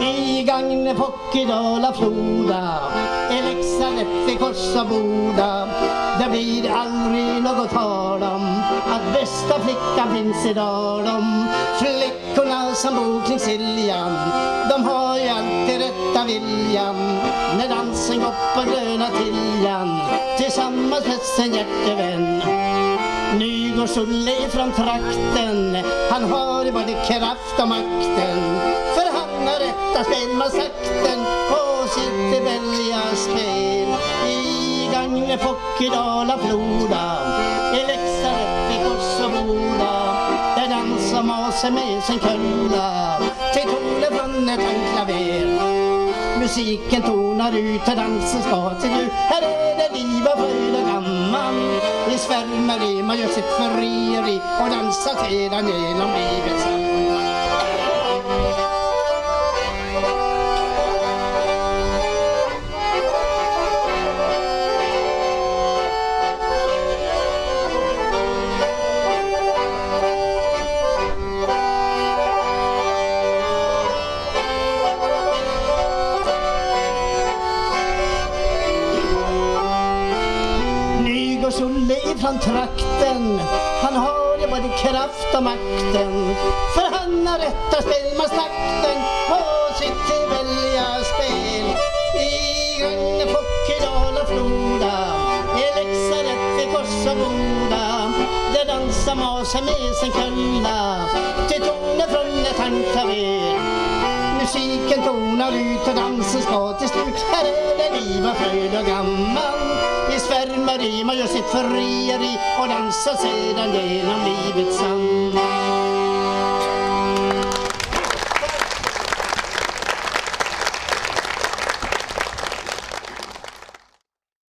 I Gagne, Pockedala, Floda I Leksand, Näffe, i Boda. Det blir aldrig något tal om Att bästa flickan finns i Dalom Flickorna som bor kring Siljan De har ju alltid rätta viljan När dansen går på gröna Tiljan Tillsammans med sin hjärtevän Nygårds-Olle ifrån trakten. Han har både kraft och makten. För han har rätta spelmansakten På sitt väljarspel I Gagne, Fockedala, Floda I Leksand, i Kors och Boda Där dansar Mase med sin kulla. Till tonen från ett handklaver. Musiken tonar ut och dansen ska till nu Här är det liv och fröjd och gammal. I svärmeri man gör sitt frieri Och dansar sedan genom livets sand Olle ifrån trakten. Han har ju både kraft och makten. För han har rätt att rätta spelmanstakten På sitt väljarspel I Gagne, Fockedala, Floda I Leksand, i Kosovoda Där dansar masen med sin kulla Till tonen från ett handklaver Musiken tonar ut och dansen ska till slut. Här är det liv och fröjd och gammal svärmeri man gör sitt frieri Och dansar sedan genom livets sand